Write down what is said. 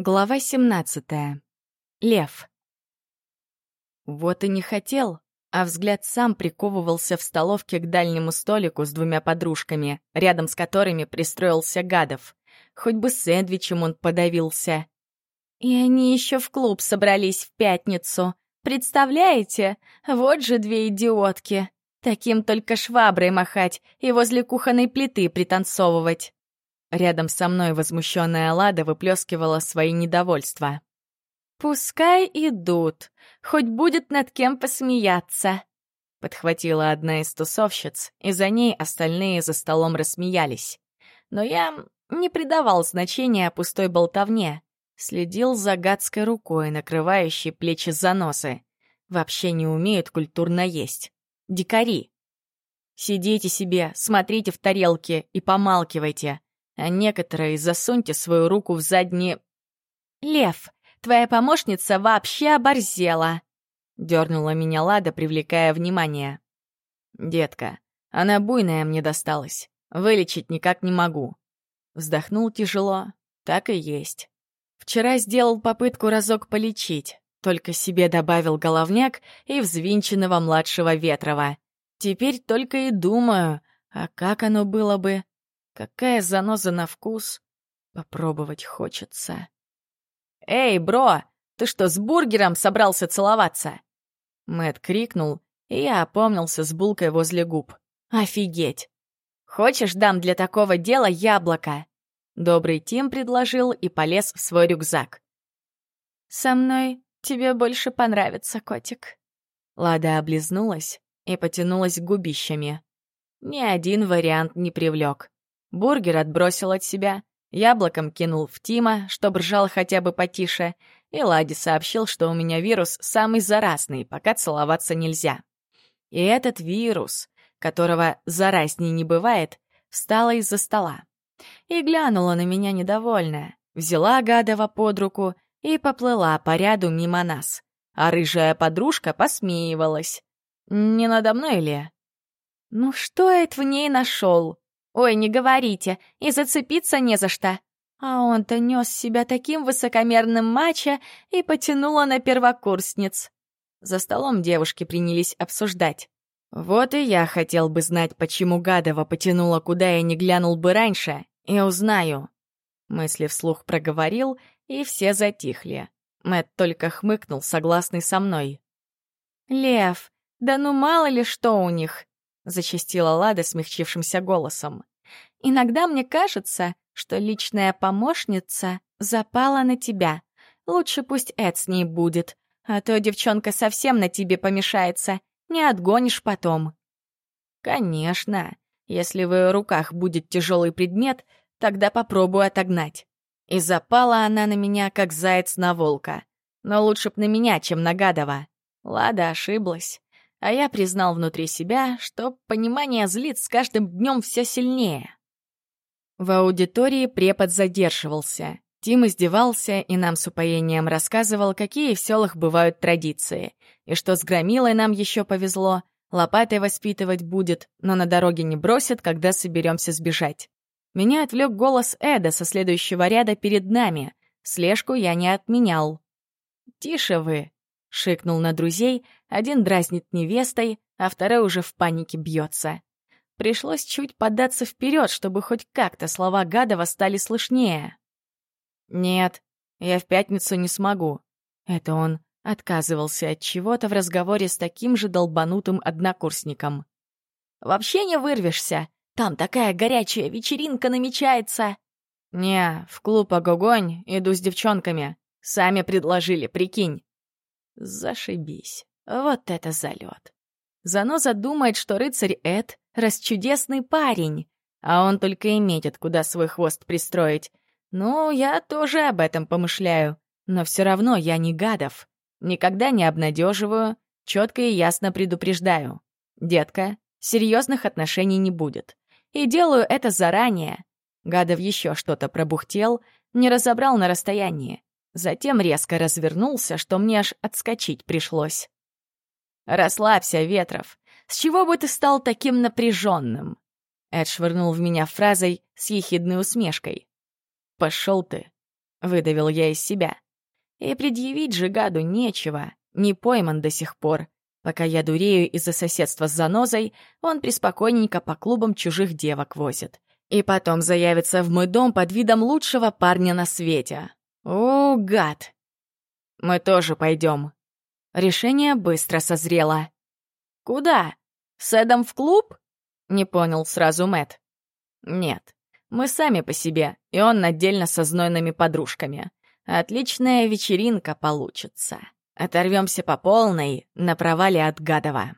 Глава 17. Лев. Вот и не хотел, а взгляд сам приковывался в столовке к дальнему столику с двумя подружками, рядом с которыми пристроился Гадов. Хоть бы сэндвичем он подавился. И они еще в клуб собрались в пятницу. Представляете? Вот же две идиотки. Таким только шваброй махать и возле кухонной плиты пританцовывать. Рядом со мной возмущенная Лада выплескивала свои недовольства. «Пускай идут, хоть будет над кем посмеяться», — подхватила одна из тусовщиц, и за ней остальные за столом рассмеялись. Но я не придавал значения пустой болтовне, следил за гадской рукой, накрывающей плечи заносы. Вообще не умеют культурно есть. Дикари. Сидите себе, смотрите в тарелки и помалкивайте а некоторые засуньте свою руку в задние... «Лев, твоя помощница вообще оборзела!» — дернула меня Лада, привлекая внимание. «Детка, она буйная мне досталась. Вылечить никак не могу». Вздохнул тяжело. Так и есть. Вчера сделал попытку разок полечить, только себе добавил головняк и взвинченного младшего Ветрова. Теперь только и думаю, а как оно было бы, Какая заноза на вкус. Попробовать хочется. «Эй, бро, ты что, с бургером собрался целоваться?» Мэт крикнул, и я опомнился с булкой возле губ. «Офигеть! Хочешь, дам для такого дела яблоко?» Добрый Тим предложил и полез в свой рюкзак. «Со мной тебе больше понравится, котик». Лада облизнулась и потянулась губищами. Ни один вариант не привлек. Бургер отбросил от себя, яблоком кинул в Тима, чтобы ржал хотя бы потише, и Лади сообщил, что у меня вирус самый заразный, пока целоваться нельзя. И этот вирус, которого заразней не бывает, встала из-за стола. И глянула на меня недовольная, взяла Гадова под руку и поплыла по ряду мимо нас. А рыжая подружка посмеивалась. Не надо мной ли? Ну что это в ней нашел? Ой, не говорите, и зацепиться не за что. А он-то нес себя таким высокомерным мачо и потянуло на первокурсниц. За столом девушки принялись обсуждать. Вот и я хотел бы знать, почему Гадова потянула, куда я не глянул бы раньше, и узнаю. Мысли вслух проговорил, и все затихли. Мэт только хмыкнул, согласный со мной. «Лев, да ну мало ли что у них!» — зачастила Лада смягчившимся голосом. Иногда мне кажется, что личная помощница запала на тебя. Лучше пусть Эд с ней будет, а то девчонка совсем на тебе помешается, не отгонишь потом. Конечно, если в ее руках будет тяжелый предмет, тогда попробую отогнать. И запала она на меня, как заяц на волка. Но лучше б на меня, чем на Гадова. Лада ошиблась. А я признал внутри себя, что понимание злит с каждым днем все сильнее. В аудитории препод задерживался. Тим издевался и нам с упоением рассказывал, какие в селах бывают традиции, и что с громилой нам еще повезло, лопатой воспитывать будет, но на дороге не бросит, когда соберемся сбежать. Меня отвлек голос Эда со следующего ряда перед нами. Слежку я не отменял. «Тише вы!» — шикнул на друзей, один дразнит невестой, а второй уже в панике бьется. Пришлось чуть податься вперед, чтобы хоть как-то слова Гадова стали слышнее. «Нет, я в пятницу не смогу». Это он отказывался от чего-то в разговоре с таким же долбанутым однокурсником. «Вообще не вырвешься. Там такая горячая вечеринка намечается». «Не, в клуб «Огогонь» иду с девчонками. Сами предложили, прикинь». Зашибись. Вот это залет. Заноза думает, что рыцарь Эд — расчудесный парень, а он только и метит, куда свой хвост пристроить. Ну, я тоже об этом помышляю, но все равно я не гадов. Никогда не обнадеживаю, четко и ясно предупреждаю. Детка, серьезных отношений не будет. И делаю это заранее. Гадов еще что-то пробухтел, не разобрал на расстоянии. Затем резко развернулся, что мне аж отскочить пришлось. «Расслабься, Ветров. С чего бы ты стал таким напряженным?» Эд швырнул в меня фразой с ехидной усмешкой. «Пошел ты». — выдавил я из себя. И предъявить же гаду нечего, не пойман до сих пор. Пока я дурею из-за соседства с занозой, он преспокойненько по клубам чужих девок возит. И потом заявится в мой дом под видом лучшего парня на свете. О, гад! Мы тоже пойдем. Решение быстро созрело. Куда? С Эдом в клуб? Не понял сразу Мэт. Нет, мы сами по себе, и он отдельно со знойными подружками. Отличная вечеринка получится. Оторвемся по полной на провале от Гадова.